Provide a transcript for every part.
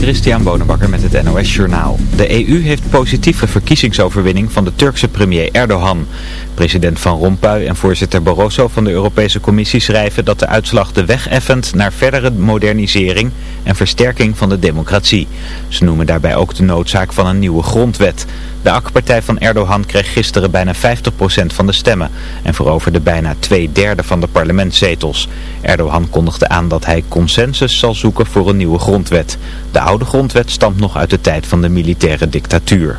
Christian Bonenbakker met het NOS Journaal. De EU heeft positieve verkiezingsoverwinning van de Turkse premier Erdogan. President Van Rompuy en voorzitter Barroso van de Europese Commissie schrijven dat de uitslag de weg effent naar verdere modernisering en versterking van de democratie. Ze noemen daarbij ook de noodzaak van een nieuwe grondwet. De AK-partij van Erdogan kreeg gisteren bijna 50% van de stemmen en veroverde bijna twee derde van de parlementszetels. Erdogan kondigde aan dat hij consensus zal zoeken voor een nieuwe grondwet. De oude grondwet stamt nog uit de tijd van de militaire dictatuur.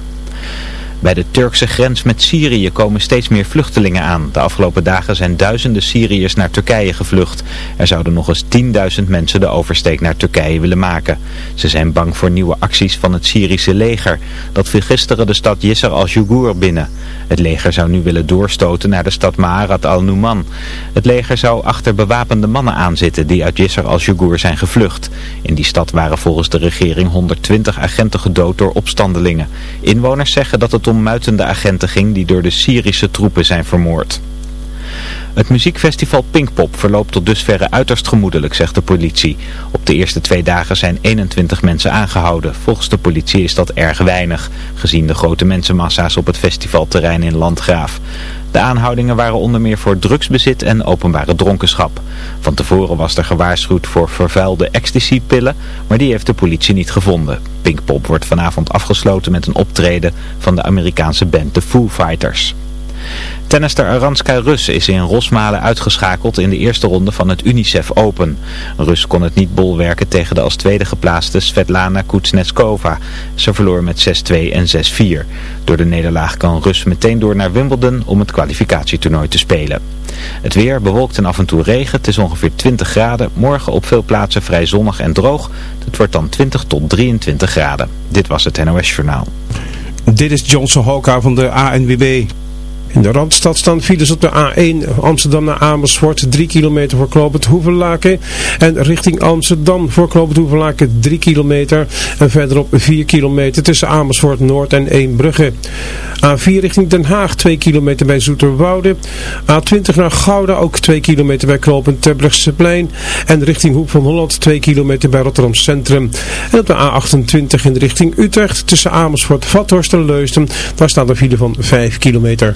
Bij de Turkse grens met Syrië komen steeds meer vluchtelingen aan. De afgelopen dagen zijn duizenden Syriërs naar Turkije gevlucht. Er zouden nog eens 10.000 mensen de oversteek naar Turkije willen maken. Ze zijn bang voor nieuwe acties van het Syrische leger. Dat viel gisteren de stad Yisr al-Jugur binnen. Het leger zou nu willen doorstoten naar de stad Ma'arat al-Numan. Het leger zou achter bewapende mannen aanzitten die uit Yisr al-Jugur zijn gevlucht. In die stad waren volgens de regering 120 agenten gedood door opstandelingen. Inwoners zeggen dat het om muitende agenten ging die door de Syrische troepen zijn vermoord. Het muziekfestival Pinkpop verloopt tot dusverre uiterst gemoedelijk, zegt de politie. Op de eerste twee dagen zijn 21 mensen aangehouden. Volgens de politie is dat erg weinig, gezien de grote mensenmassa's op het festivalterrein in Landgraaf. De aanhoudingen waren onder meer voor drugsbezit en openbare dronkenschap. Van tevoren was er gewaarschuwd voor vervuilde ecstasy-pillen, maar die heeft de politie niet gevonden. Pinkpop wordt vanavond afgesloten met een optreden van de Amerikaanse band The Foo Fighters. Tennister Aranska Rus is in Rosmalen uitgeschakeld in de eerste ronde van het UNICEF Open. Rus kon het niet bolwerken tegen de als tweede geplaatste Svetlana Kuznetsova. Ze verloor met 6-2 en 6-4. Door de nederlaag kan Rus meteen door naar Wimbledon om het kwalificatietoernooi te spelen. Het weer bewolkt en af en toe regen. Het is ongeveer 20 graden. Morgen op veel plaatsen vrij zonnig en droog. Het wordt dan 20 tot 23 graden. Dit was het NOS Journaal. Dit is Johnson Hoka van de ANWB. In de Randstad staan files op de A1 Amsterdam naar Amersfoort 3 kilometer voor Klopend Hoevenlaken. En richting Amsterdam voor Klopend Hoevenlaken 3 kilometer. En verderop 4 kilometer tussen Amersfoort Noord en Eembrugge. A4 richting Den Haag 2 kilometer bij Zoeterwoude. A20 naar Gouda ook 2 kilometer bij Klopend Terbrechtseplein. En richting Hoek van Holland 2 kilometer bij Rotterdam Centrum. En op de A28 in de richting Utrecht tussen Amersfoort, Vathorst en Leusden. Daar staat een file van 5 kilometer.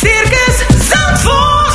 Circus Zandvoort.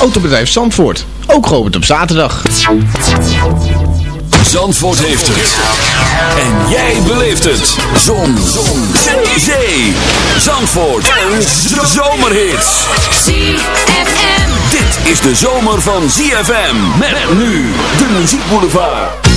Autobedrijf Zandvoort. Ook geopend op zaterdag. Zandvoort heeft het. En jij beleeft het. Zon. Zon. Zee. Zandvoort. En zomerhits. ZFM. Dit is de zomer van ZFM. Met nu de muziekboulevard.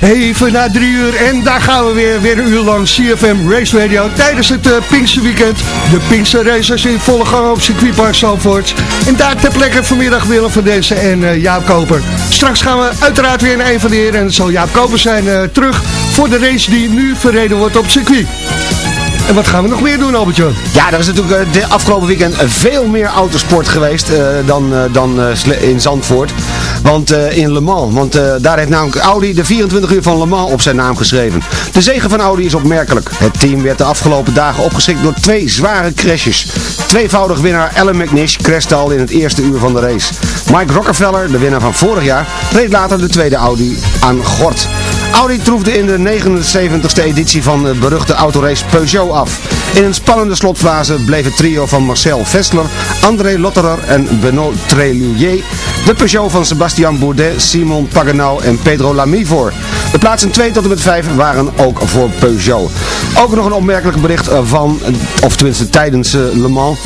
Even na drie uur en daar gaan we weer, weer een uur lang CFM Race Radio tijdens het uh, Pinkse Weekend. De Pinkse Racers in volle gang op circuitpark Zandvoort. En daar ter plekke vanmiddag Willem van Dezen en uh, Jaap Koper. Straks gaan we uiteraard weer naar een van de heren en zal Jaap Koper zijn uh, terug voor de race die nu verreden wordt op circuit. En wat gaan we nog meer doen, Albert-Jan? Ja, er is natuurlijk de afgelopen weekend veel meer autosport geweest dan, dan in Zandvoort. Want in Le Mans, want daar heeft namelijk Audi de 24 uur van Le Mans op zijn naam geschreven. De zegen van Audi is opmerkelijk. Het team werd de afgelopen dagen opgeschrikt door twee zware crashes. Tweevoudig winnaar Alan McNish crashte al in het eerste uur van de race. Mike Rockefeller, de winnaar van vorig jaar, reed later de tweede Audi aan Gort. Audi troefde in de 79ste editie van de beruchte autorace Peugeot af. In een spannende slotfase bleef het trio van Marcel Vestler, André Lotterer en Benoît Treluyer de Peugeot van Sebastian Bourdais, Simon Paganau en Pedro Lamy voor. De plaatsen 2 tot en met 5 waren ook voor Peugeot. Ook nog een opmerkelijk bericht van, of tenminste tijdens uh, Le Mans.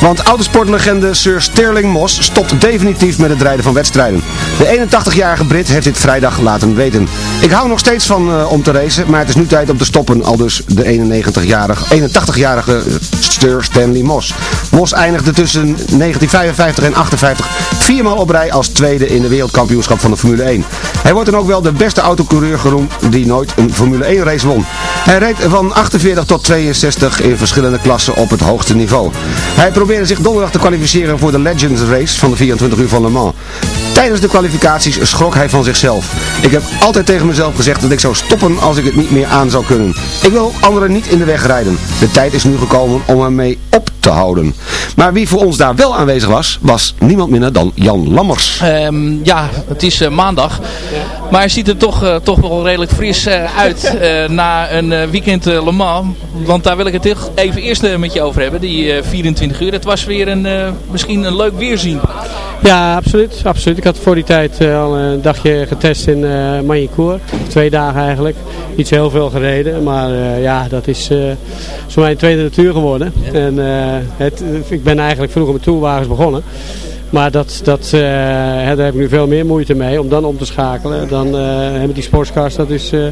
Want autosportlegende Sir Sterling Moss stopt definitief met het rijden van wedstrijden. De 81-jarige Brit heeft dit vrijdag laten weten. Ik hou nog steeds van uh, om te racen, maar het is nu tijd om te stoppen. Al dus de 91-jarige 81-jarige Sir Stanley Moss. Moss eindigde tussen 1955 en 58 viermaal op rij als tweede in de wereldkampioenschap van de Formule 1. Hij wordt dan ook wel de beste autocoureur geroemd die nooit een Formule 1 race won. Hij reed van 48 tot 62 in verschillende klassen op het hoogste niveau. Hij probeerde zich donderdag te kwalificeren voor de Legends Race van de 24 uur van Le Mans. Tijdens de kwalificaties schrok hij van zichzelf. Ik heb altijd tegen mezelf gezegd dat ik zou stoppen als ik het niet meer aan zou kunnen. Ik wil anderen niet in de weg rijden. De tijd is nu gekomen om ermee op te houden. Maar wie voor ons daar wel aanwezig was, was niemand minder dan Jan Lammers. Um, ja, het is uh, maandag. Maar hij ziet er toch, uh, toch wel redelijk fris uh, uit na een weekend Le Mans. Want daar wil ik het even eerst met je over hebben, die 24 uur. Het was weer een, misschien een leuk weerzien. Ja, absoluut. absoluut. Ik had voor die tijd al een dagje getest in uh. Twee dagen eigenlijk. Iets heel veel gereden. Maar uh, ja, dat is uh, zo mijn tweede natuur geworden. En het, ik ben eigenlijk vroeger met toerwagens begonnen. Maar dat, dat, uh, daar heb ik nu veel meer moeite mee om dan om te schakelen. Dan uh, hebben die sportscars, dat is, uh,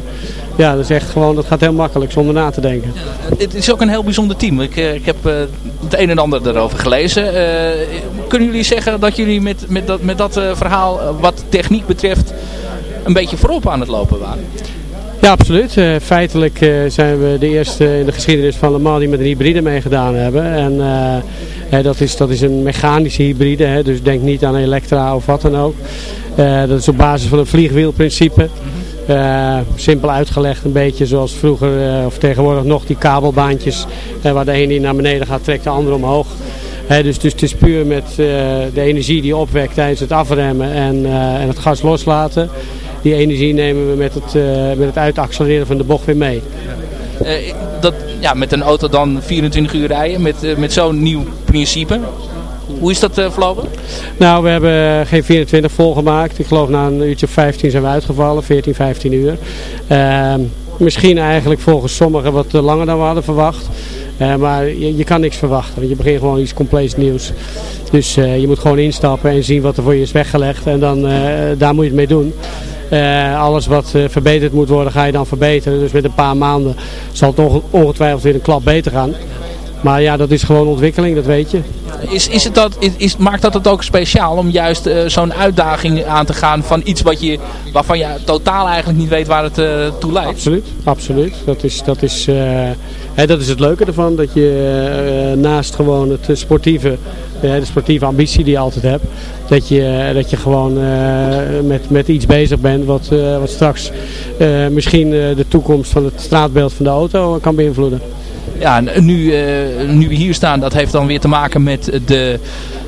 ja, dat is echt gewoon, dat gaat heel makkelijk zonder na te denken. Ja, het is ook een heel bijzonder team. Ik, ik heb het een en ander erover gelezen. kunnen jullie zeggen dat jullie met, met dat, met dat verhaal, wat techniek betreft, een beetje voorop aan het lopen waren? Ja, absoluut. Uh, feitelijk uh, zijn we de eerste in de geschiedenis van Le Mans die met een hybride meegedaan hebben. En uh, dat, is, dat is een mechanische hybride, dus denk niet aan elektra of wat dan ook. dat is op basis van een vliegwielprincipe. simpel uitgelegd een beetje zoals vroeger of tegenwoordig nog die kabelbaantjes. waar de ene naar beneden gaat trekt de andere omhoog. dus, dus het is puur met de energie die opwekt tijdens het afremmen en, en het gas loslaten die energie nemen we met het, met het uitaccelereren van de bocht weer mee. Dat, ja, met een auto dan 24 uur rijden met, uh, met zo'n nieuw principe. Hoe is dat uh, verlopen? Nou, we hebben geen 24 volgemaakt. Ik geloof na een uurtje 15 zijn we uitgevallen, 14, 15 uur. Ehm, misschien eigenlijk volgens sommigen wat langer dan we hadden verwacht. Uh, maar je, je, kan niks verwachten, want je begint gewoon iets compleets nieuws. Dus je moet gewoon instappen en zien wat er voor je is weggelegd en dan, daar moet je het mee doen. Uh, alles wat uh, verbeterd moet worden ga je dan verbeteren. Dus met een paar maanden zal het ongetwijfeld weer een klap beter gaan. Maar ja, dat is gewoon ontwikkeling, dat weet je. Is, is het dat, is, maakt dat het ook speciaal om juist uh, zo'n uitdaging aan te gaan van iets wat je, waarvan je totaal eigenlijk niet weet waar het uh, toe leidt? Absoluut, absoluut. Dat is, dat, is, uh, hè, dat is het leuke ervan, dat je naast gewoon het sportieve, de sportieve ambitie die je altijd hebt, dat je, dat je gewoon met, met iets bezig bent wat, wat straks misschien de toekomst van het straatbeeld van de auto kan beïnvloeden ja, nu, uh, nu we hier staan, dat heeft dan weer te maken met de,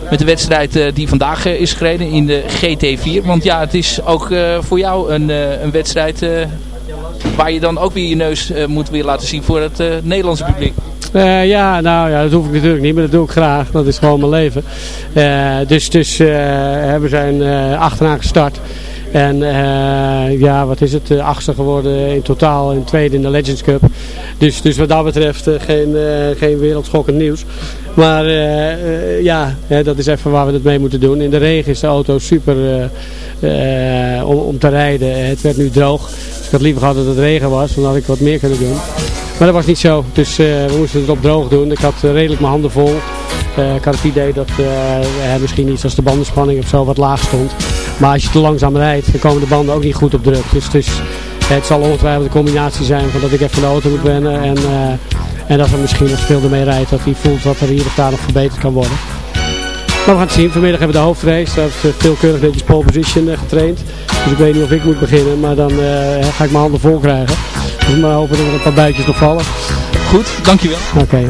met de wedstrijd uh, die vandaag uh, is gereden in de GT4. Want ja, het is ook voor jou een, een wedstrijd waar je dan ook weer je neus moet weer laten zien voor het Nederlandse publiek. Ja, nou ja, dat hoef ik natuurlijk niet, maar dat doe ik graag. Dat is gewoon mijn leven. Dus dus we zijn achterna gestart. En uh, ja, wat is het, uh, achtste geworden in totaal en tweede in de Legends Cup. Dus, dus wat dat betreft uh, geen, geen wereldschokkend nieuws. Maar ja, dat is even waar we het mee moeten doen. In de regen is de auto super om, om te rijden. Het werd nu droog. Dus ik had liever gehad dat het regen was, dan had ik wat meer kunnen doen. Maar dat was niet zo. Dus we moesten het op droog doen. Ik had redelijk mijn handen vol. ik had het idee dat misschien iets als de bandenspanning of zo wat laag stond. Maar als je te langzaam rijdt, dan komen de banden ook niet goed op druk. Dus, dus het zal ongetwijfeld een combinatie zijn van dat ik even de auto moet wennen. En, uh, En dat er misschien als veel ermee rijdt, dat hij voelt dat er hier of daar nog verbeterd kan worden. Maar we gaan het zien. Vanmiddag hebben we de hoofdrace. Daar heeft veelkeurig netjes pole position getraind. Dus ik weet niet of ik moet beginnen, maar dan ga ik mijn handen vol krijgen. Dus maar hopen dat er een paar buitjes nog vallen. Goed, dankjewel. Oké. Okay,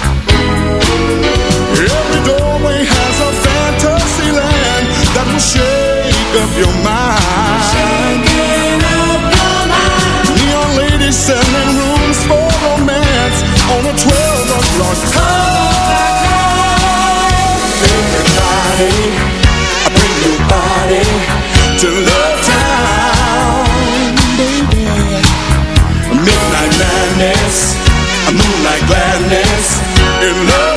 In love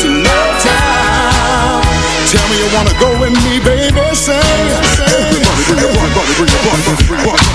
to town. Tell me you wanna go with me, baby. Say, say. Everybody, bring it, money, bring bring.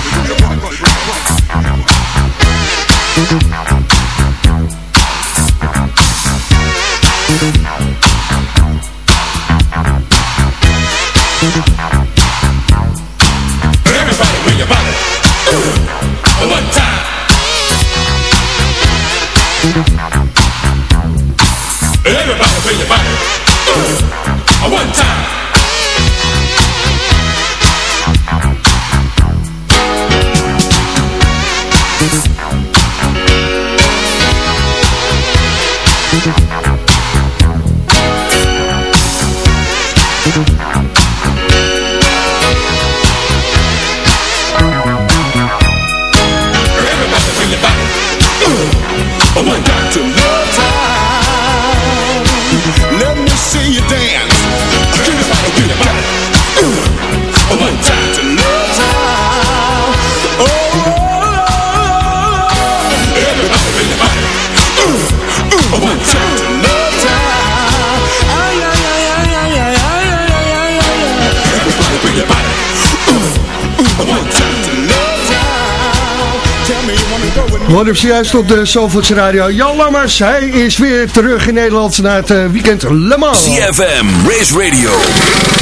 Juist op de Zalvoorts Radio. Jan Lammers, hij is weer terug in Nederland na het uh, weekend Le Mans. CFM, Race Radio,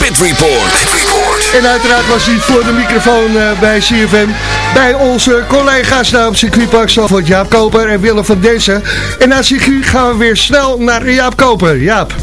Pit Report. En uiteraard was hij voor de microfoon uh, bij CFM. Bij onze collega's daar op circuitpark Zalvoort, Jaap Koper en Willem van Dezen. En na circuit gaan we weer snel naar Jaap Koper. Jaap.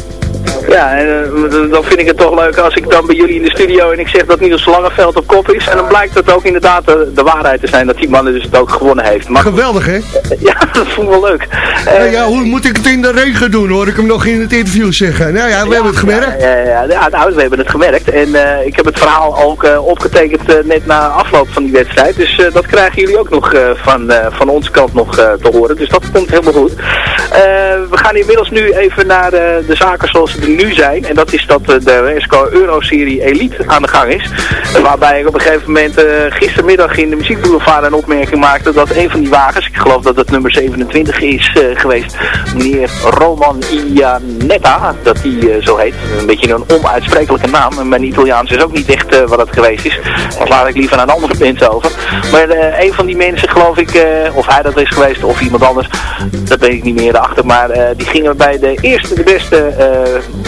Ja, en uh, dan vind ik het toch leuk als ik dan bij jullie in de studio en ik zeg dat Niels Langeveld op kop is. En dan blijkt dat ook inderdaad de, de, waarheid te zijn dat die man dus het ook gewonnen heeft. Maar, Geweldig hè? Ja, dat vond ik wel leuk. Uh, ja, hoe moet ik het in de regen doen hoor ik hem nog in het interview zeggen. Nou ja, we ja, hebben het gemerkt. Ja, ja, ja, nou, we hebben het gemerkt. En uh, ik heb het verhaal ook opgetekend net na afloop van die wedstrijd. Dus dat krijgen jullie ook nog van, van onze kant nog te horen. Dus dat komt helemaal goed. we gaan inmiddels nu even naar de zaken zoals er nu zijn. En dat is dat eh, de Resco Euro-serie Elite aan de gang is. Waarbij ik op een gegeven moment uh, gistermiddag in de muziekboulevard een opmerking maakte dat een van die wagens, ik geloof dat het nummer 27 is uh, geweest, meneer Roman Ianetta, dat die zo heet. Een beetje een onuitsprekelijke naam. Mijn Italiaans is ook niet echt wat het geweest is. Daar laat ik liever aan andere mensen over. Maar een van die mensen, geloof ik, of hij dat is geweest of iemand anders, dat weet ik niet meer achter. Maar die gingen bij de eerste, de beste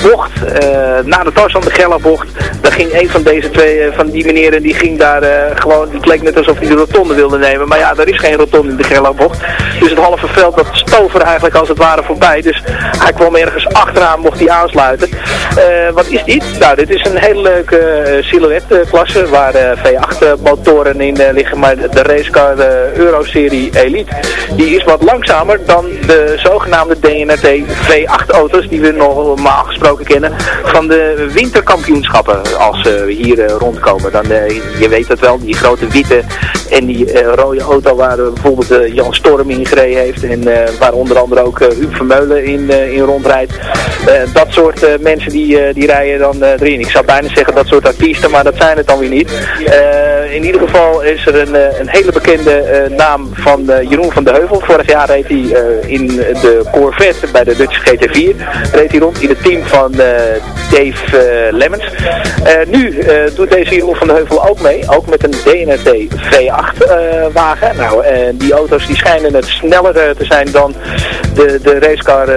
bocht, uh, na de Tarzan de Gella bocht, daar ging een van deze twee, uh, van die meneren, die ging daar uh, gewoon, het leek net alsof hij de rotonde wilde nemen. Maar ja, er is geen rotonde in de Gella bocht. Dus het halve veld, dat stoof er eigenlijk als het ware voorbij. Dus hij kwam ergens achteraan, mocht hij aansluiten. wat is dit? Nou, dit is een hele leuke silhouette-klasse, waar V8 motoren in liggen. Maar de racecar, de Euro-serie Elite, die is wat langzamer dan de zogenaamde DNRT V8 auto's, die we normaal gesproken kennen, van de winterkampioenschappen als we hier uh, rondkomen. Dan, uh, je weet het wel, die grote witte en die uh, rode auto waar bijvoorbeeld Jan Storm in gereden heeft en waar onder andere ook Huub Vermeulen in, in rondrijdt. dat soort mensen die, die rijden dan erin. Ik zou bijna zeggen dat soort artiesten, maar dat zijn het dan weer niet. in ieder geval is er een, een hele bekende naam van Jeroen van de Heuvel. Vorig jaar reed hij in de Corvette bij de Dutch GT4. Reed hij rond in het team van Dave uh, Lemmens. Uh, nu doet deze Jeroen van de Heuvel ook mee. Ook met een DNRT V8 wagen. Nou, die auto's die schijnen het sneller te zijn dan de, de racecar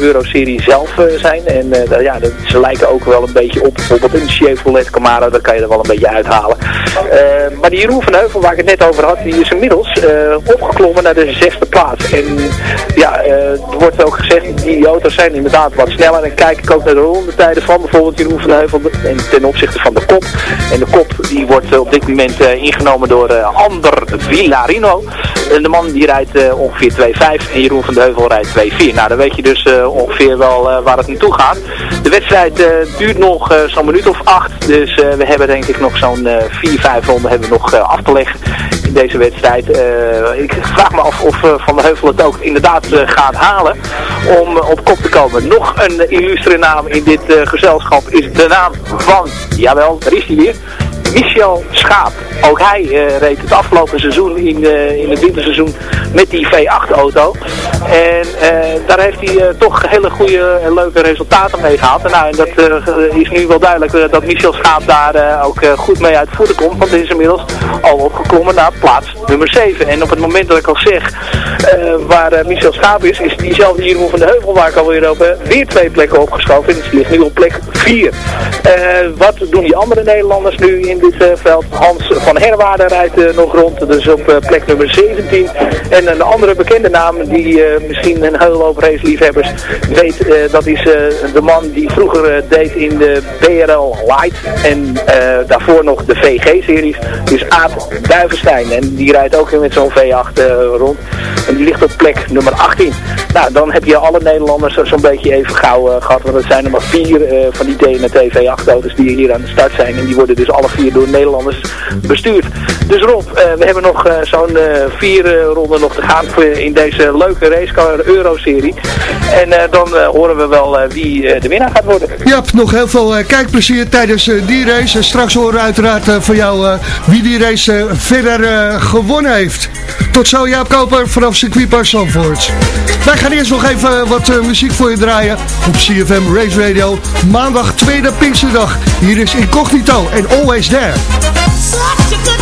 Euro-serie zelf zijn. En ja, ze lijken ook wel een beetje op bijvoorbeeld een Chevrolet Camaro. Daar kan je er wel een beetje uithalen. maar die Jeroen van Heuvel waar ik het net over had, die is inmiddels opgeklommen naar de zesde plaats. En ja, er wordt ook gezegd, die auto's zijn inderdaad wat sneller. En kijk ik ook naar de rondetijden van bijvoorbeeld Jeroen van Heuvel en ten opzichte van de kop. En de kop die wordt eh, op dit moment uh, ingenomen door uh, Ander Villarino. En de man die rijdt ongeveer 2.5 en Jeroen van de Heuvel rijdt 2.4. Nou, dan weet je dus ongeveer wel waar het naartoe gaat. De wedstrijd duurt nog zo'n minuut of acht. Dus we hebben denk ik nog zo'n 4, 5 ronden hebben we nog af te leggen in deze wedstrijd. ik vraag me af of Van de Heuvel het ook inderdaad gaat halen om op kop te komen. Nog een illustre naam in dit gezelschap is de naam van, jawel, daar is hij weer, Michel Schaap. Ook hij uh, reed het afgelopen seizoen in, uh, in het winterseizoen met die V8-auto. En uh, daar heeft hij toch hele goede en leuke resultaten mee gehad. En, nou, en dat is nu wel duidelijk dat Michel Schaap daar ook goed mee uit voeten komt. Want hij is inmiddels al opgeklommen naar plaats nummer 7. En op het moment dat ik al zeg waar Michel Schaap is, is diezelfde Jeroen van de Heuvel waar ik alweer op weer twee plekken opgeschoven. En die ligt nu op plek 4. wat doen die andere Nederlanders nu in dit veld? Hans van Herwaarde rijdt uh, nog rond, dus op uh, plek nummer 17. En een andere bekende naam die misschien een heel hoop raceliefhebbers weet, dat is de man die vroeger deed in de BRL Light en daarvoor nog de VG-series. Dus Aad Duivenstein en die rijdt ook met zo'n V8 rond. En die ligt op plek nummer 18. Nou, dan heb je alle Nederlanders zo'n beetje even gauw gehad, want het zijn er maar vier van die DNT V8-auto's die hier aan de start zijn. En die worden dus alle vier door Nederlanders bestuurd. Dus Rob, uh, we hebben nog uh, zo'n uh, vier ronden nog te gaan in deze leuke racecar Euro-serie. En dan horen we wel wie de winnaar gaat worden. Ja, nog heel veel kijkplezier tijdens die race. Straks horen we uiteraard van jou wie die race verder gewonnen heeft. Tot zo Jaap Koper vanaf circuitpark Zandvoort. Wij gaan eerst nog even wat muziek voor je draaien op CFM Race Radio. Maandag tweede Pinksterdag. Hier is Incognito en Always There. Yeah.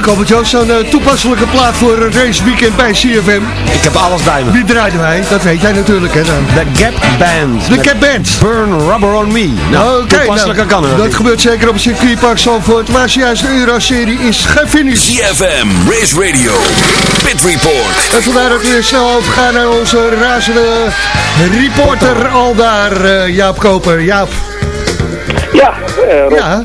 Leuk Albert Jan, zo'n toepasselijke plaat voor een raceweekend bij CFM. Ik heb alles bij me. Wie draaiden wij? Dat weet jij natuurlijk hè dan. De Gap Band. De Gap Band. Burn Rubber on Me. Nou, Oké, toepasselijke nou, kan er dat gebeurt zeker op het circuitpark Zandvoort, waar juist de Euro-serie is gefinished. CFM Race Radio Pit Report. En vandaar dat we weer snel overgaan naar onze razende reporter al daar, eh, Jaap Koper. Jaap. Ja, eh, Rob. Ja.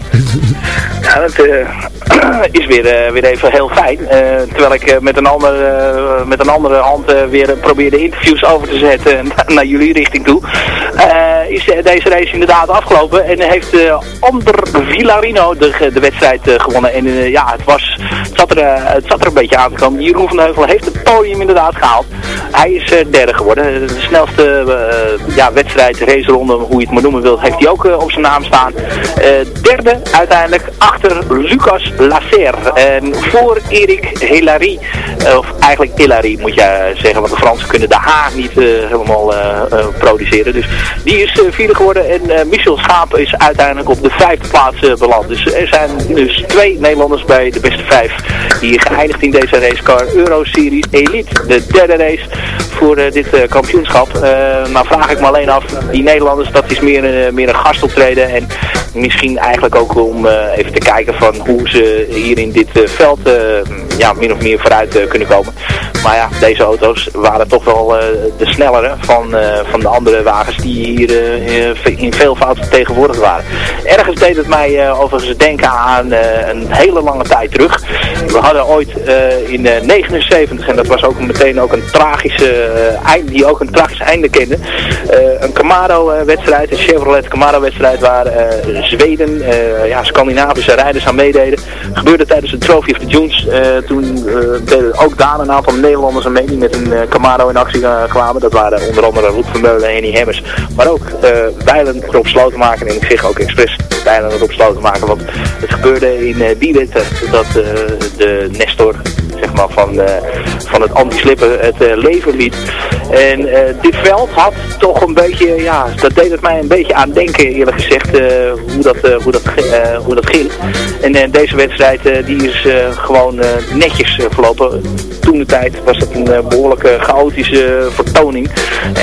Ja, dat eh, is weer, eh, weer even heel fijn. Eh, terwijl ik eh, met, een andere, met een andere hand weer probeer de interviews over te zetten naar, jullie richting toe. is deze race inderdaad afgelopen en heeft Ander Villarino de, de wedstrijd gewonnen. En ja, het, was, eh, het zat er een beetje aan te komen. Jeroen van Heuvel heeft het podium inderdaad gehaald. Hij is eh, derde geworden. De snelste eh, ja, wedstrijd, raceronde, hoe je het maar noemen wilt, heeft hij ook op zijn naam staan. Derde uiteindelijk achter Lucas Lasser. En voor Erik Hilary, eigenlijk Hilary moet je zeggen, want de Fransen kunnen de H niet eh, helemaal eh, eh, produceren. Dus die is vierde geworden en Michel Schaap is uiteindelijk op de vijfde plaats beland. Dus er zijn dus twee Nederlanders bij de beste vijf die geëindigd in deze racecar Euro Series Elite. De derde race voor dit kampioenschap. Eh, nou vraag ik me alleen af, die Nederlanders, dat is meer, een- meer een gastoptreden. En misschien eigenlijk ook om even te kijken van hoe ze hier in dit veld ja, min of meer vooruit eh, kunnen komen. Maar ja, deze auto's waren toch wel eh, de snellere van, eh, van de andere wagens die hier in veel fouten tegenwoordig waren. Ergens deed het mij overigens denken aan een hele lange tijd terug. We hadden ooit in eh, 79, en dat was ook meteen ook een tragische einde, die ook een tragisch einde kende, een Camaro-wedstrijd, een Chevrolet Camaro-wedstrijd waar Zweden, ja, Scandinavische rijders aan meededen. Gebeurde tijdens de Trophy of the Dunes. Toen eh, deden ook daar een aantal Nederlanders mee die met een eh, Camaro in actie eh, kwamen. Dat waren onder andere Roep Vermeulen en Henny Hemmers. Maar ook uh, Weilen, Rob Slotenmaker en ik zeg ook expres Weilen en Rob Slotenmaker. Want het gebeurde in die winter dat de Nestor zeg maar, van, van het anti-slippen het leven liet. En uh, dit veld had toch een beetje, ja, dat deed het mij een beetje aan denken eerlijk gezegd, hoe, dat, hoe, dat, hoe dat ging. En deze wedstrijd die is gewoon netjes verlopen. Toen de tijd was het een behoorlijke chaotische vertoning.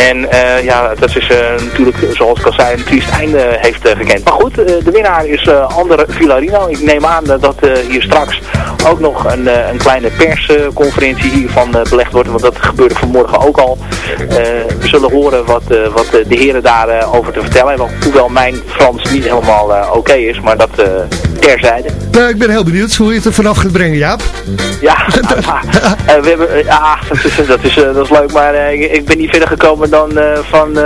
En ja, dat is natuurlijk, zoals ik al zei, een triest einde heeft gekend. Maar goed, de winnaar is Ander Villarino. Ik neem aan dat hier straks ook nog een, een kleine persconferentie hiervan belegd wordt. Want dat gebeurde vanmorgen ook al. Uh, we zullen horen wat, uh, wat de heren daarover over te vertellen hebben. Hoewel mijn Frans niet helemaal oké is, maar dat terzijde. Nou, ik ben heel benieuwd hoe je het er vanaf gaat brengen, Jaap. Ja, we hebben, ja dat, is, dat, is, dat is leuk, maar ik ben niet verder gekomen dan van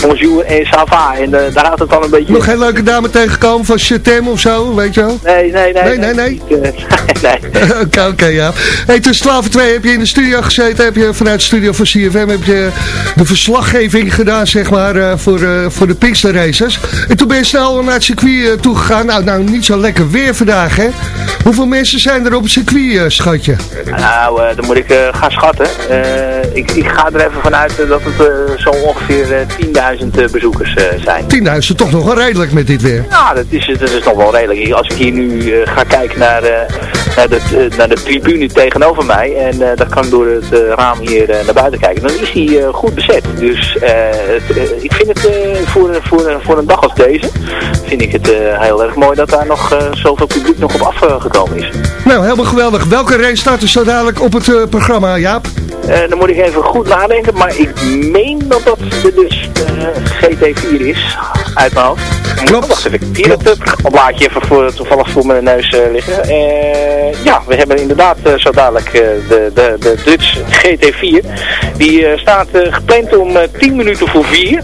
bonjour en ça va. En daar houdt het dan een beetje... Nog geen leuke dame tegengekomen van Chetem of zo, weet je wel? Nee, nee, nee. Nee, nee, nee. Oké, oké, okay, ja. Hey, tussen 12 en 2 heb je in de studio gezeten, heb je vanuit de studio van CFM heb je de verslaggeving gedaan, zeg maar, voor, voor de Pinkster Races. En toen ben je snel naar het circuit toegegaan. Nou, nou, niet zo lekker weer vandaag, hè? Hoeveel mensen zijn er op het circuit, schatje? Nou, dan moet ik gaan schatten. ik, ik ga er even vanuit dat het zo ongeveer 10.000 bezoekers zijn. 10.000, toch nog wel redelijk met dit weer? Ja, dat is, dat is nog wel redelijk. Als ik hier nu ga kijken naar, naar, de, naar de tribune tegenover mij, en dat kan door het raam hier naar buiten kijken, dan is hij goed bezet. Dus het, ik vind het voor, voor, voor een dag als deze, vind ik het heel erg mooi dat daar nog zoveel publiek nog op afgekomen is. Nou, helemaal geweldig. Welke race staat er zo dadelijk op het uh, programma, Jaap? Uh, dan moet ik even goed nadenken, maar ik meen dat dat de, dus uh, GT4 is, uit mijn hoofd. Klopt. Wacht even, ik hier het blaadje even voor, toevallig voor mijn neus liggen. Ja, we hebben inderdaad zo dadelijk de, de, de Dutch GT4. Die staat gepland om 10 minuten voor 4.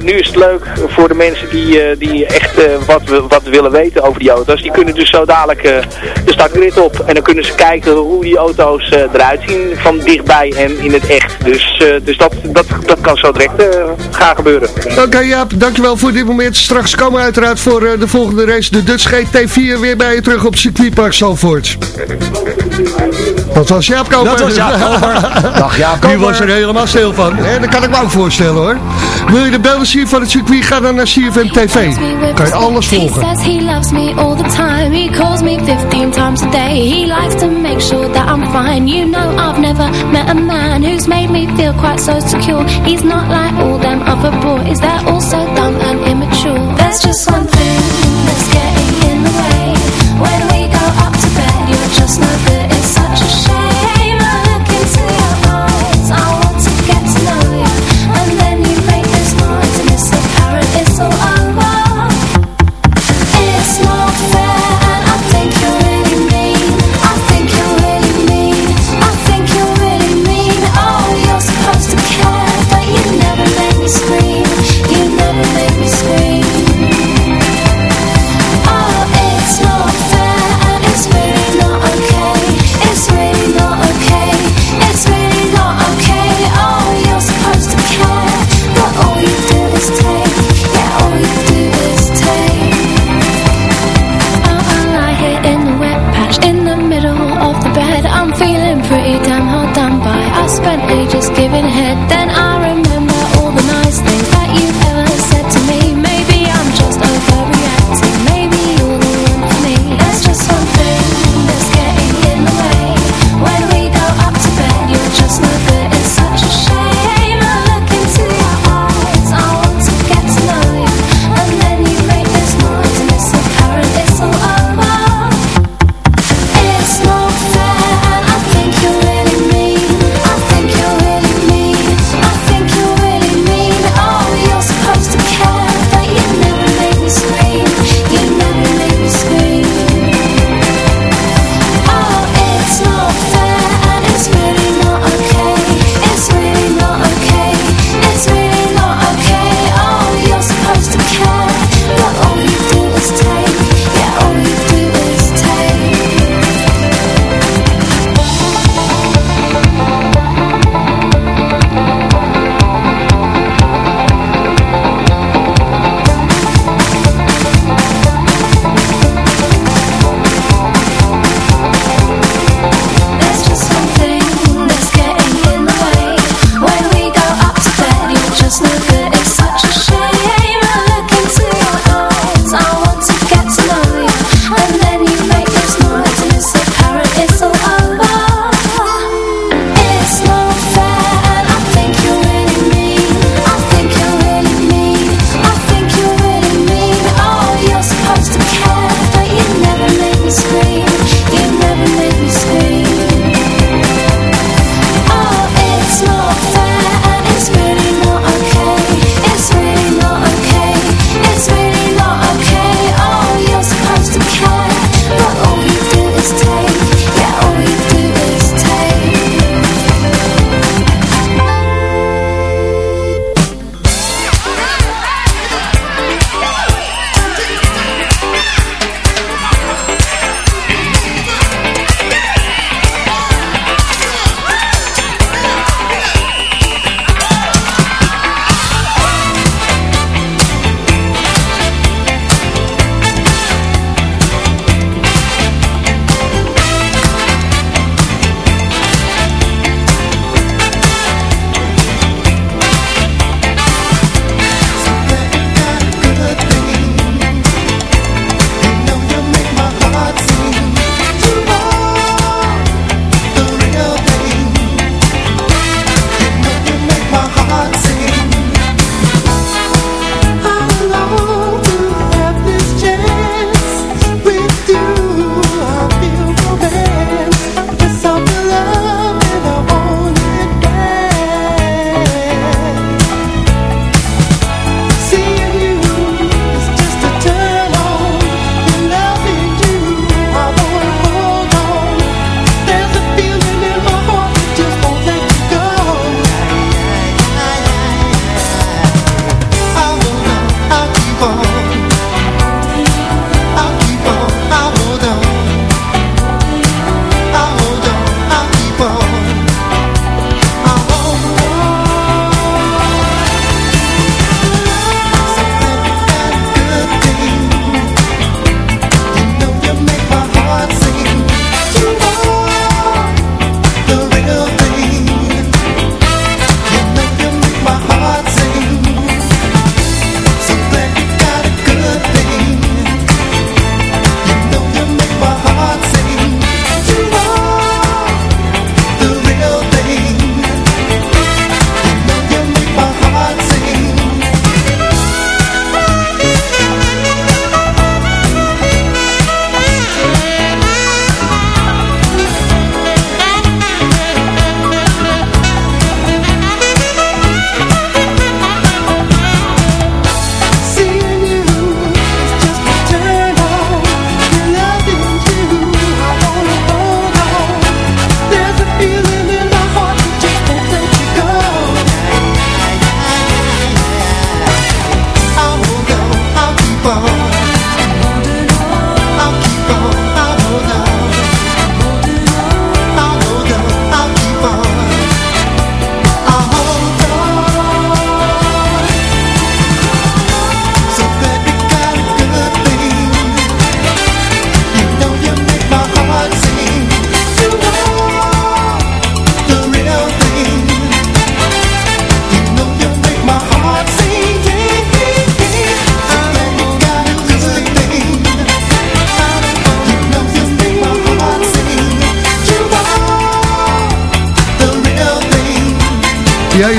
nu is het leuk voor de mensen die, die echt wat, wat willen weten over die auto's. Die kunnen dus zo dadelijk de startgrid op. En dan kunnen ze kijken hoe die auto's eruit zien van dichtbij en in het echt. Dus, dus dat, dat, dat kan zo direct gaan gebeuren. Oké okay, Jaap, dankjewel voor dit moment. Straks komen we uiteraard voor de volgende race, de Dutch GT4, weer bij je terug op circuitpark Zalvoort. Dat was Jaap Koper. Dat was Jaap Koper. Dag Jaap. Die was er helemaal stil van. Hè? Dat kan ik me ook voorstellen hoor. Wil je de beelden zien van het circuit? Ga dan naar CFM TV. Kan je alles volgen. He says he loves me all the time. He calls me 15 times a day. He likes to make sure that I'm fine. You know I've never met a man who's made me feel quite so secure. He's not like all them other boys. They're all so dumb and immature. There's just one thing that's getting in the way. When we up to bed, you're just no good. It's such a shame.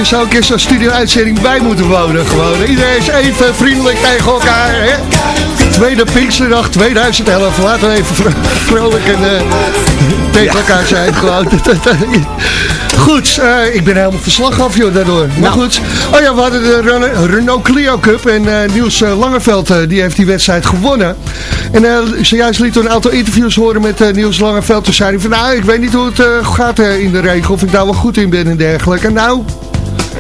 Zou ook eens zo'n studio-uitzending bij moeten wonen gewoon. Iedereen is even vriendelijk tegen elkaar, hè? Tweede Pinksterdag 2011. Laten we even vrolijk en uh, tegen elkaar zijn gewoon. goed, uh, ik ben helemaal verslag af joh, daardoor. Maar nou. goed. Oh ja, we hadden de Renault Clio Cup en uh, Niels Langeveld die heeft die wedstrijd gewonnen. En zojuist liet een aantal interviews horen met Niels Langeveld. Toen zei hij van nou, ik weet niet hoe het gaat in de regen, of ik daar wel goed in ben en dergelijke. Nou...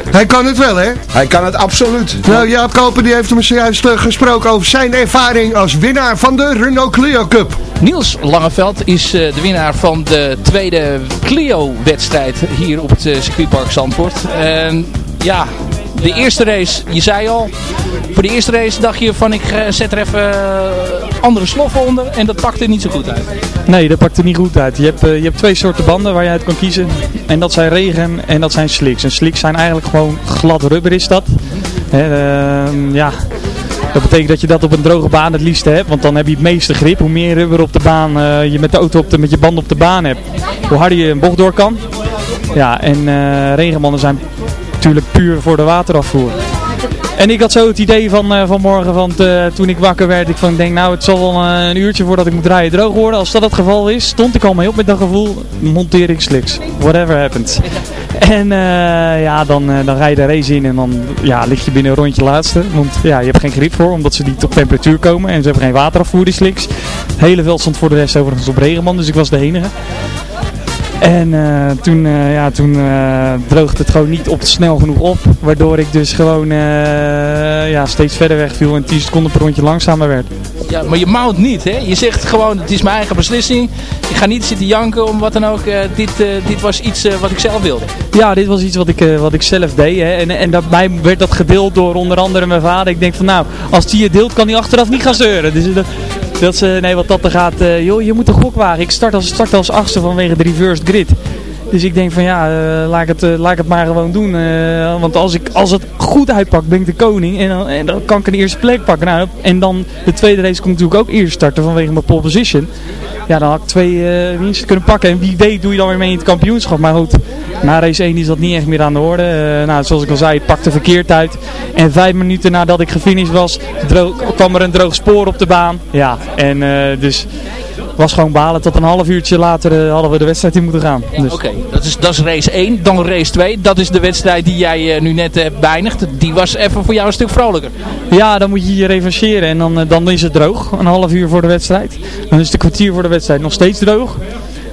Hij kan het wel, hè? Hij kan het absoluut. Nou, Jaap Koper die heeft hem zojuist uh, gesproken over zijn ervaring als winnaar van de Renault Clio Cup. Niels Langeveld is uh, de winnaar van de tweede Clio-wedstrijd hier op het uh, circuitpark Zandvoort. En ja, de eerste race, je zei al, voor de eerste race dacht je van ik zet er even andere sloffen onder en dat pakte niet zo goed uit. Nee, dat pakte niet goed uit. Je hebt, je hebt twee soorten banden waar je uit kan kiezen. En dat zijn regen en dat zijn slicks. En slicks zijn eigenlijk gewoon glad rubber is dat. Ehm, ja, dat betekent dat je dat op een droge baan het liefste hebt. Want dan heb je het meeste grip. Hoe meer rubber op de baan je met de auto op de, met je band op de baan hebt. Hoe harder je een bocht door kan. Ja, en uh, regenbanden zijn natuurlijk puur voor de waterafvoer. En ik had zo het idee van uh, vanmorgen, van uh, toen ik wakker werd, ik van denk nou het zal wel uh, een uurtje voordat ik moet rijden droog worden. Als dat het geval is, stond ik al mee op met dat gevoel, monteer ik sliks. Whatever happens. En ja, dan, dan rij je de race in en dan ja, lig je binnen een rondje laatste. Want ja, je hebt geen grip voor, omdat ze niet op temperatuur komen en ze hebben geen waterafvoer die sliks. Hele veld stond voor de rest overigens op regenman, dus ik was de enige. En uh, toen, uh, ja, toen uh, droogde het gewoon niet op snel genoeg op. Waardoor ik dus gewoon ja, steeds verder wegviel en 10 seconden per rondje langzamer werd. Ja, maar je mount niet, hè? Je zegt gewoon, het is mijn eigen beslissing. Ik ga niet zitten janken om wat dan ook. dit, dit was iets wat ik zelf wilde. Ja, dit was iets wat ik, wat ik zelf deed. Hè? En, en daarbij werd dat gedeeld door onder andere mijn vader. Ik denk van nou, als die het deelt kan hij achteraf niet gaan zeuren. Dus dat, dat ze, nee, wat dat er gaat, uh, joh, je moet een gok wagen. Ik start als, start als achtste vanwege de reversed grid. Dus ik denk van ja, uh, laat, ik het, uh, laat ik het maar gewoon doen. want als, ik, als het goed uitpakt, ben ik de koning. En dan, en dan kan ik een eerste plek pakken. Nou, en dan de tweede race komt natuurlijk ook eerst starten vanwege mijn pole position. Ja, dan had ik twee uh, winsten kunnen pakken. En wie weet doe je dan weer mee in het kampioenschap. Maar goed, na race 1 is dat niet echt meer aan de orde. nou, zoals ik al zei, het pakte verkeerd uit. En vijf minuten nadat ik gefinished was, droog, kwam er een droog spoor op de baan. Ja, en dus was gewoon balen. Tot een half uurtje later uh, hadden we de wedstrijd in moeten gaan. Dus. Oké, dat, is, dat is race 1. Dan race 2. Dat is de wedstrijd die jij uh, nu net hebt beëindigd. Die was even voor jou een stuk vrolijker. Ja, dan moet je je revancheren. En dan, uh, dan is het droog. Een half uur voor de wedstrijd. Dan is het een kwartier voor de wedstrijd nog steeds droog.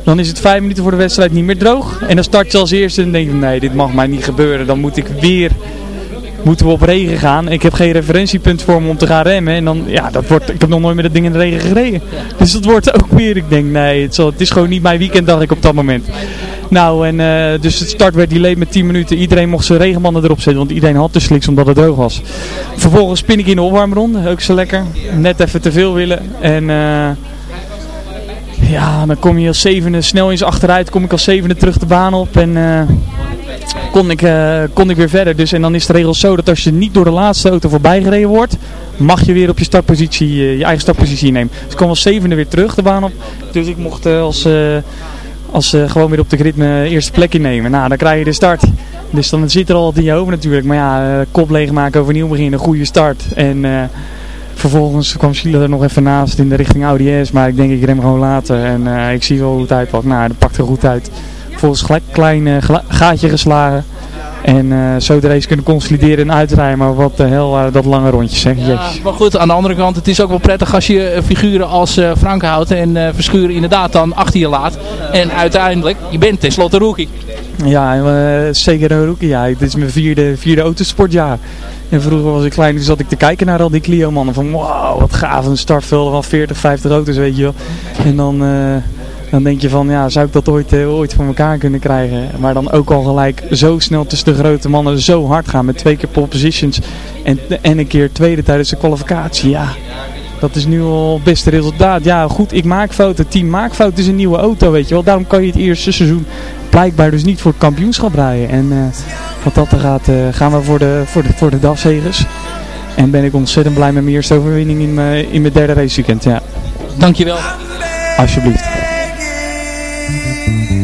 Dan is het vijf minuten voor de wedstrijd niet meer droog. En dan start je als eerste en denk je, nee, dit mag mij niet gebeuren. Dan moet ik weer moeten we op regen gaan. Ik heb geen referentiepunt voor me om te gaan remmen. En dan, ja, dat wordt, ik heb nog nooit met dat ding in de regen gereden. Dus dat wordt ook weer, ik denk, nee, het, zal, het is gewoon niet mijn weekend, dacht ik op dat moment. Nou, en uh, dus het start werd delayed met 10 minuten. Iedereen mocht zijn regenmannen erop zetten, want iedereen had dus sliks omdat het droog was. Vervolgens spin ik in de opwarmronde, ook zo lekker. Net even te veel willen. En... Uh, ja, dan kom je als zevende snel eens achteruit, kom ik als zevende terug de baan op en uh, kon ik, uh, kon ik weer verder. Dus, en dan is de regel zo dat als je niet door de laatste auto voorbij gereden wordt, mag je weer op je startpositie, uh, je eigen startpositie nemen. Dus ik kwam als zevende weer terug de baan op. Dus ik mocht uh, als, als gewoon weer op de grid mijn eerste plekje nemen. Nou, dan krijg je de start. Dus dan zit er al in je hoofd natuurlijk. Maar ja, kop leegmaken, overnieuw beginnen, een goede start. En vervolgens kwam Sheila er nog even naast in de richting Audi S. Maar ik denk ik rem gewoon later. En ik zie wel hoe het uitpakt. Nou, dat pakt er goed uit volgens gelijk klein uh, gaatje geslagen. En uh, zo de race kunnen consolideren en uitrijden. Maar wat de hel uh, dat lange rondjes. Hè? Ja, maar goed, aan de andere kant, het is ook wel prettig als je figuren als uh, Frank houdt. En Verschuren inderdaad dan achter je laat. En uiteindelijk, je bent tenslotte rookie. Ja, zeker een rookie. Ja. Dit is mijn vierde, vierde autosportjaar. En vroeger was ik klein, toen zat ik te kijken naar al die Clio-mannen. Van wow, wat gaaf, een startveld van 40, 50 auto's, weet je wel. En dan dan denk je van, ja, zou ik dat ooit, uh, ooit voor elkaar kunnen krijgen? Maar dan ook al gelijk zo snel tussen de grote mannen zo hard gaan met twee keer pole positions en, en een keer tweede tijdens de kwalificatie. Ja, dat is nu al het beste resultaat. Ja, goed, ik maak fouten. Team maakt fouten. is een nieuwe auto, weet je wel. Daarom kan je het eerste seizoen blijkbaar dus niet voor het kampioenschap rijden. En uh, wat dat er gaat, uh, gaan we voor de, voor de, voor de DAF-zegers. En ben ik ontzettend blij met mijn eerste overwinning in, in mijn derde raceweekend, ja. Dankjewel. Alsjeblieft. You.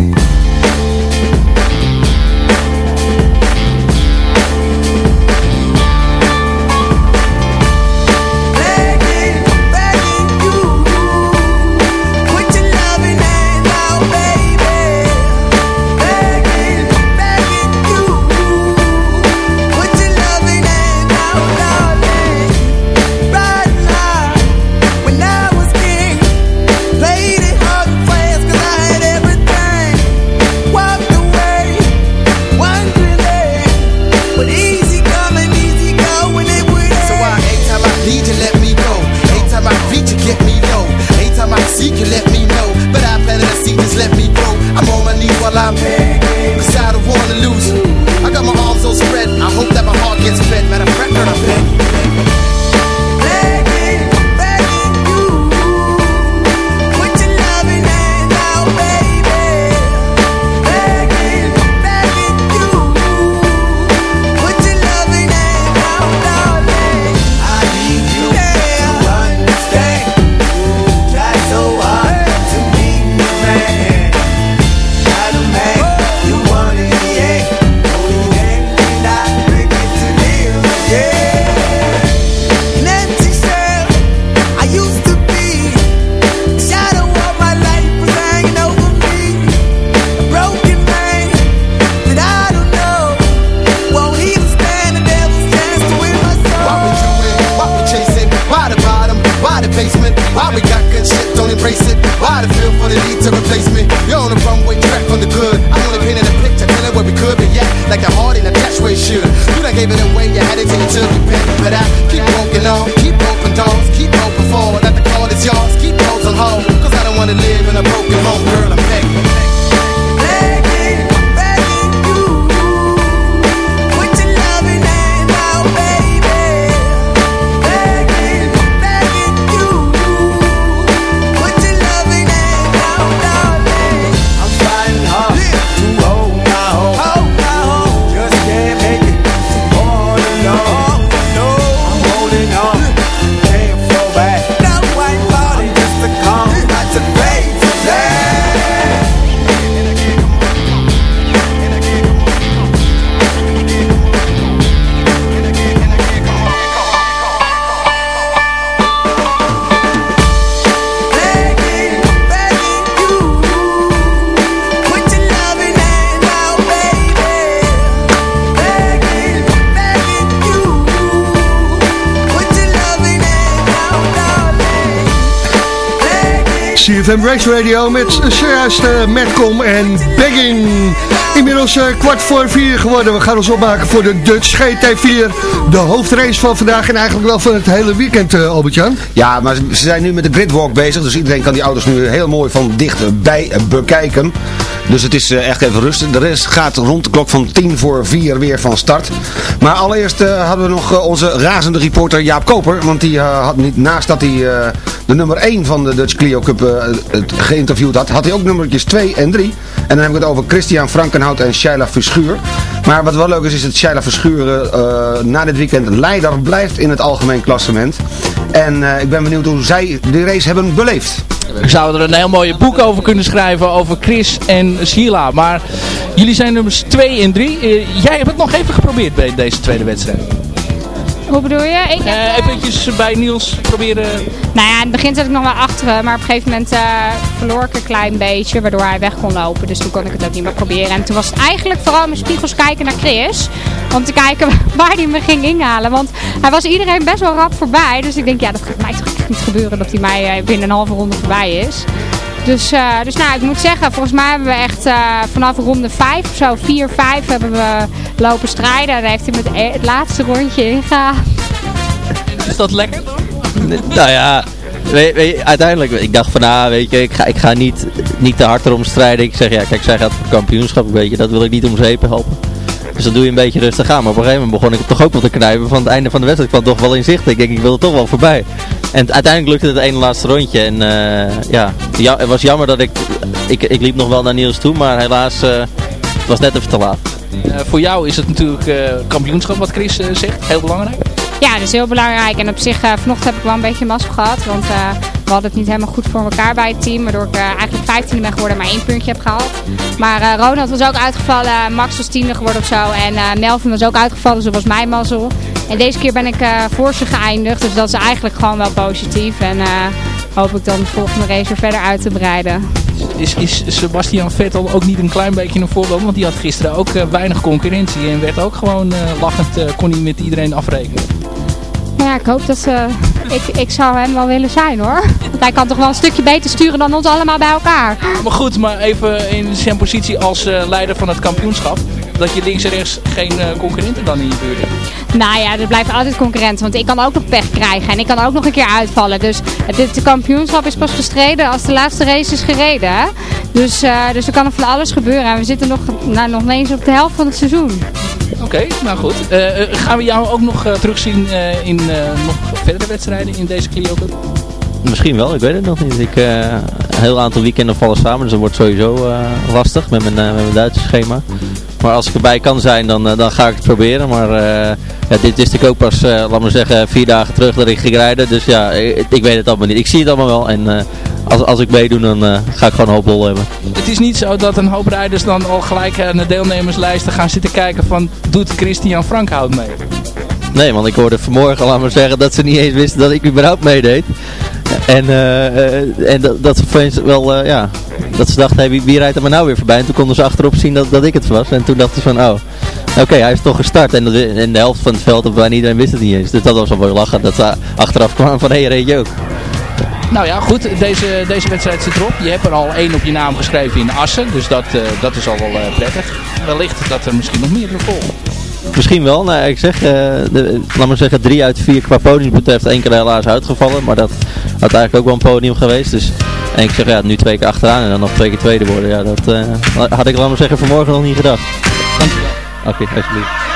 Like the heart in a catchway shooter. You done gave it away, you had it till you took it back. But I keep Race Radio met zojuist uh, Metcom en Begging. Inmiddels uh, kwart voor vier geworden. We gaan ons opmaken voor de Dutch GT4. De hoofdrace van vandaag en eigenlijk wel van het hele weekend, uh, Albert-Jan. Ja, maar ze zijn nu met de gridwalk bezig. Dus iedereen kan die auto's nu heel mooi van dichtbij bekijken. Dus het is echt even rustig. De rest gaat rond de klok van tien voor vier weer van start. Maar allereerst hadden we nog onze razende reporter Jaap Koper. Want die had niet, naast dat hij de nummer 1 van de Dutch Clio Cup het geïnterviewd had, had hij ook nummertjes 2 en 3. En dan heb ik het over Christian Frankenhout en Sheila Verschuur. Maar wat wel leuk is, is dat Sheila Verschuur uh, na dit weekend leider blijft in het algemeen klassement. En uh, ik ben benieuwd hoe zij die race hebben beleefd. We zouden er een heel mooie boek over kunnen schrijven over Chris en Sheila. Maar jullie zijn nummers 2 en 3. Uh, jij hebt het nog even geprobeerd bij deze tweede wedstrijd. Hoe bedoel je? Ik uh, eventjes bij Niels proberen... Nou ja, in het begin zat ik nog wel achteren, maar op een gegeven moment uh, verloor ik een klein beetje, waardoor hij weg kon lopen. Dus toen kon ik het ook niet meer proberen. En toen was het eigenlijk vooral mijn spiegels kijken naar Chris, om te kijken waar hij me ging inhalen. Want hij was iedereen best wel rap voorbij, dus ik denk, ja, dat gaat mij toch echt niet gebeuren dat hij mij binnen een halve ronde voorbij is. Dus, uh, dus nou, ik moet zeggen, volgens mij hebben we echt uh, vanaf ronde 5 of zo, 4, 5 hebben we lopen strijden. Daar heeft hij met e-, het laatste rondje ingehaald. Is dat lekker dan? nou ja, weet, weet, uiteindelijk, ik dacht van nou, weet je, ik ga, ik ga niet, niet te hard erom strijden. Ik zeg ja, kijk, zij gaat voor het kampioenschap, weet je, dat wil ik niet om zeep helpen. Dus dat doe je een beetje rustig aan. Maar op een gegeven moment begon ik toch ook wel te knijpen. Van het einde van de wedstrijd kwam toch wel in zicht. Ik denk, ik wil er toch wel voorbij. En uiteindelijk lukte het ene laatste rondje. En uh, ja, het was jammer dat ik, ik... Ik liep nog wel naar Niels toe, maar helaas... Uh, het was net even te laat. Uh, voor jou is het natuurlijk kampioenschap wat Chris zegt. Heel belangrijk. Ja, dat is heel belangrijk. En op zich, vanochtend heb ik wel een beetje mazzel gehad. Want we hadden het niet helemaal goed voor elkaar bij het team. Waardoor ik uh, eigenlijk 15 ben geworden en maar één puntje heb gehaald. Maar uh, Ronald was ook uitgevallen. Max was tiende geworden of zo. En uh, Melvin was ook uitgevallen. Dus was mijn mazzel. En deze keer ben ik voor ze geëindigd. Dus dat is eigenlijk gewoon wel positief. En hoop ik dan de volgende race weer verder uit te breiden. Is, is Sebastian Vettel ook niet een klein beetje een voorbeeld? Want die had gisteren ook weinig concurrentie. En werd ook gewoon lachend, kon hij met iedereen afrekenen. Ja, ik hoop dat ze... Ik, ik zou hem wel willen zijn hoor. Want hij kan toch wel een stukje beter sturen dan ons allemaal bij elkaar. Maar goed, maar even in zijn positie als uh, leider van het kampioenschap. Dat je links en rechts geen uh, concurrenten dan in je buurt hebt. Nou ja, er blijft altijd concurrent. Want ik kan ook nog pech krijgen. En ik kan ook nog een keer uitvallen. Dus het kampioenschap is pas gestreden als de laatste race is gereden. Hè? Dus, uh, dus er kan er van alles gebeuren. En we zitten nog, nou, nog eens op de helft van het seizoen. Oké, nou goed. Uh, gaan we jou ook nog uh, terugzien uh, in nog verdere wedstrijden in deze Clio Cup? Misschien wel, ik weet het nog niet. Ik, een heel aantal weekenden vallen samen, dus dat wordt sowieso lastig met mijn, met mijn Duitse schema. Maar als ik erbij kan zijn, dan, dan ga ik het proberen. Maar ja, dit is natuurlijk ook pas, laat maar zeggen, vier dagen terug dat ik ging rijden. Dus ja, ik, ik, weet het allemaal niet. Ik zie het allemaal wel en als, als ik meedoe, dan ga ik gewoon een hoop lol hebben. Het is niet zo dat een hoop rijders dan al gelijk uh, naar deelnemerslijsten gaan zitten kijken van, doet Christian Frankhout mee? Nee, want ik hoorde vanmorgen, laat maar zeggen, dat ze niet eens wisten dat ik überhaupt meedeed. En, en dat, dat ze wel, ja, dat ze dachten, wie, rijdt er maar nou weer voorbij? En toen konden ze achterop zien dat, dat ik het was. En toen dachten ze van, oh, oké, hij is toch gestart. En in de helft van het veld, of bijna iedereen wist het niet eens. Dus dat was wel wel lachen, dat ze achteraf kwamen van, hé, hey, reed je ook. Nou ja, goed. Deze, deze wedstrijd zit erop. Je hebt er al één op je naam geschreven in Assen. Dus dat, uh, dat is al wel uh, prettig. Wellicht dat er misschien nog meer volgen. Misschien wel. Nou, ik zeg, uh, laat maar zeggen, drie uit vier qua podium betreft. één keer helaas uitgevallen. Maar dat had eigenlijk ook wel een podium geweest. Dus, en ik zeg, ja, nu twee keer achteraan en dan nog twee keer tweede worden. Ja, dat had ik, laat maar zeggen, vanmorgen nog niet gedacht. Dankjewel. Oké, okay, alsjeblieft.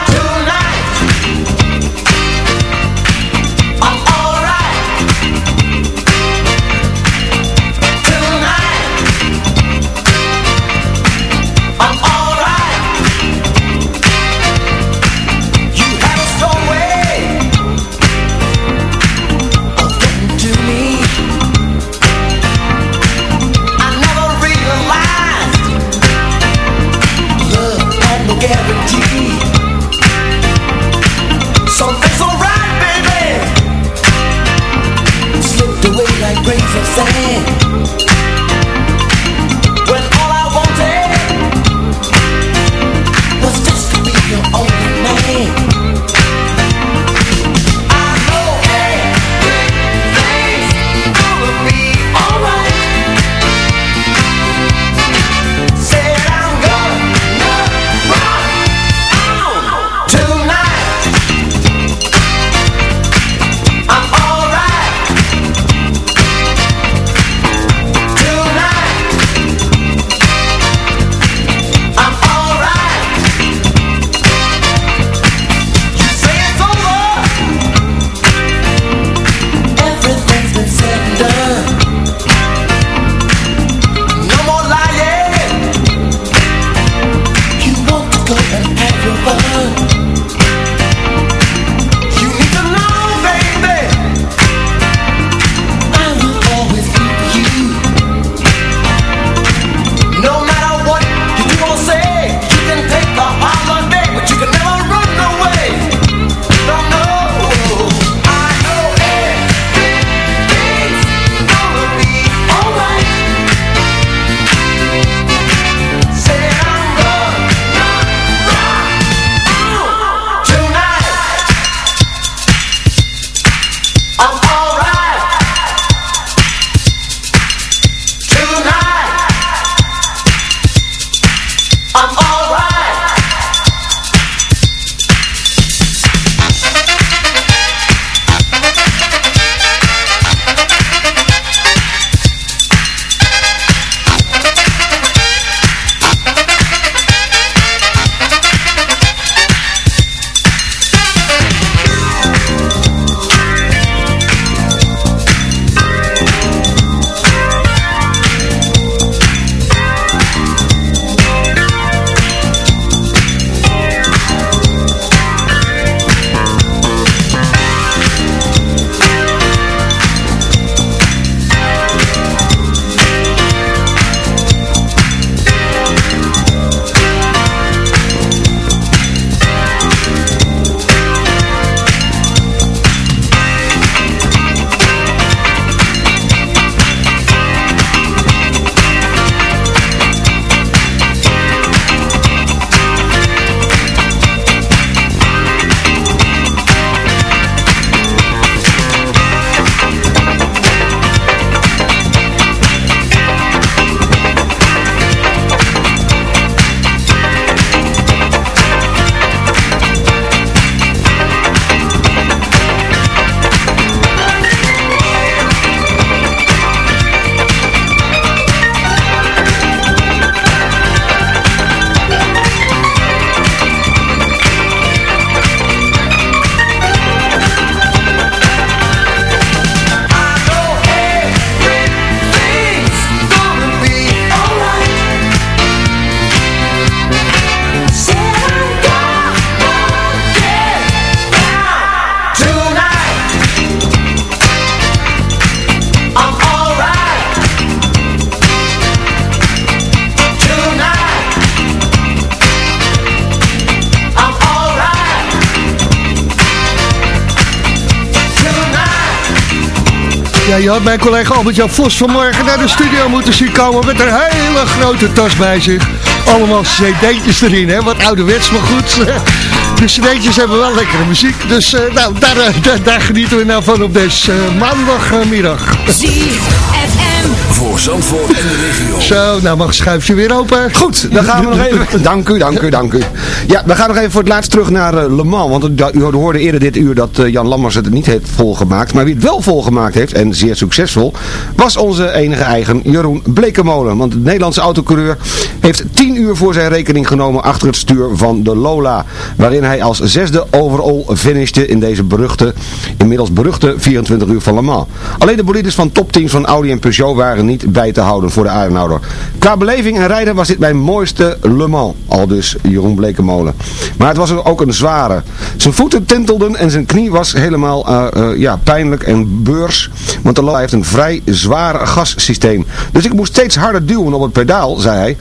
Ja, je had mijn collega Albert-Jan Vos vanmorgen naar de studio moeten zien komen met een hele grote tas bij zich. Allemaal cd'tjes erin, hè? Wat ouderwets, maar goed. De cd'tjes hebben wel lekkere muziek. Dus uh, nou, daar, daar, daar, genieten we nou van op deze maandagmiddag. ZFM voor Zandvoort en de regio. Zo, nou mag schuif je weer open. Goed, dan gaan we nog even... Dank u, dank u, dank u. Ja, we gaan nog even voor het laatst terug naar Le Mans. Want u hoorde eerder dit uur dat Jan Lammers het niet heeft volgemaakt. Maar wie het wel volgemaakt heeft, en zeer succesvol, was onze enige eigen Jeroen Blekemolen. Want de Nederlandse autocoureur heeft 10 uur voor zijn rekening genomen achter het stuur van de Lola. Waarin hij als zesde overall finishte in deze beruchte, inmiddels beruchte 24 uur van Le Mans. Alleen de bolides van topteams van Audi en Peugeot waren niet bij te houden voor de aanhouder. Qua beleving en rijden was dit mijn mooiste Le Mans, al dus Jeroen Blekemolen. Maar het was ook een zware. Zijn voeten tintelden en zijn knie was helemaal uh, uh, ja, pijnlijk en beurs. Want de Lola heeft een vrij zwaar gassysteem. Dus ik moest steeds harder duwen op het pedaal, zei hij.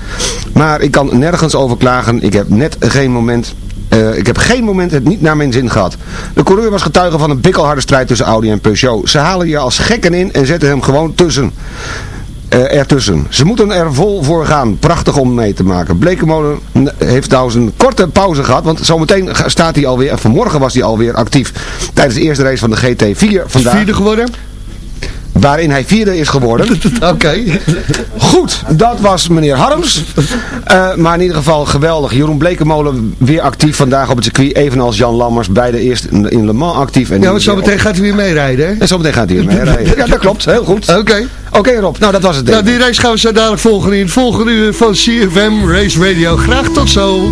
Maar ik kan nergens over klagen. Ik heb net geen moment uh, ik heb geen moment het niet naar mijn zin gehad. De coureur was getuige van een bikkelharde strijd tussen Audi en Peugeot. Ze halen je als gekken in en zetten hem gewoon tussen. Uh, ertussen. Ze moeten er vol voor gaan. Prachtig om mee te maken. Blekemolen heeft trouwens een korte pauze gehad. Want zometeen staat hij alweer. Vanmorgen was hij alweer actief. Tijdens de eerste race van de GT4 vandaag. Vierde geworden? Waarin hij vierde is geworden. Oké. Goed, dat was meneer Harms. Uh, maar in ieder geval geweldig. Jeroen Blekemolen weer actief vandaag op het circuit. Evenals Jan Lammers. Beide eerst in Le Mans actief. En ja, want zo meteen gaat hij weer meerijden. Hè? En zo meteen gaat hij weer meerijden. ja, dat klopt. Heel goed. Oké. Okay. Oké okay, Rob, nou dat was het. Nou, die race gaan we zo dadelijk volgen in het volgende uur van CFM Race Radio. Graag tot zo.